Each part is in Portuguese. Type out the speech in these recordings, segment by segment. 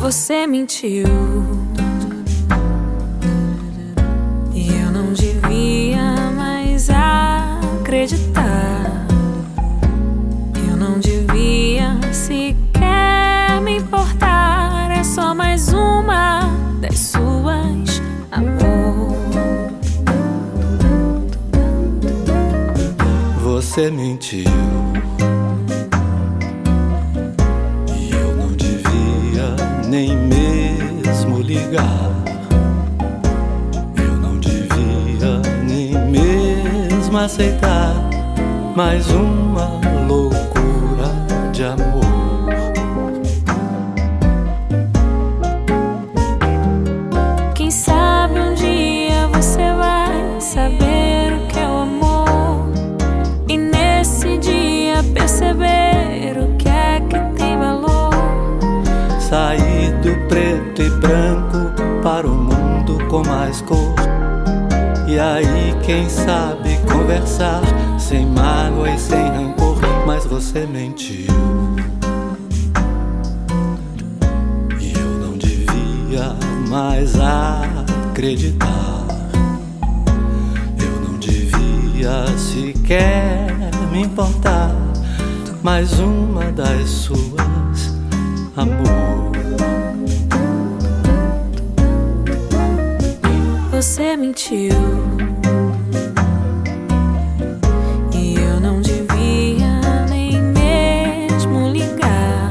Você mentiu. Você mentiu. E eu não devia nem mesmo ligar. Eu não devia nem mesmo aceitar mais uma loucura preto e branco para o mundo com mais cor. E aí, quem sabe conversar sem mágoa e sem rancor. Mas você mentiu. E eu não devia mais acreditar. Eu não devia sequer me importar. Mais uma das suas, amor. E eu não devia nem mesmo ligar.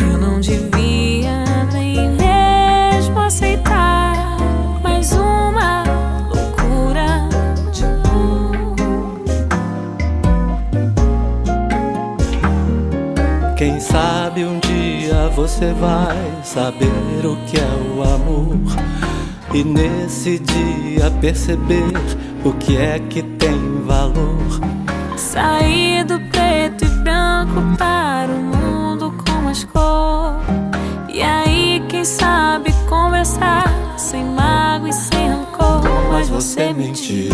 Eu não devia nem mesmo aceitar mais uma loucura de amor. Quem sabe um dia você vai saber o que é o amor. E nesse dia perceber o que é que tem valor. Sair do preto e branco para o mundo com mais cor. E aí, quem sabe conversar sem mágoa e sem rancor. Mas você mentiu.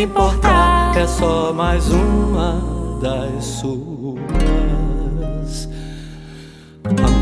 me importar. É só mais uma das suas. Amor.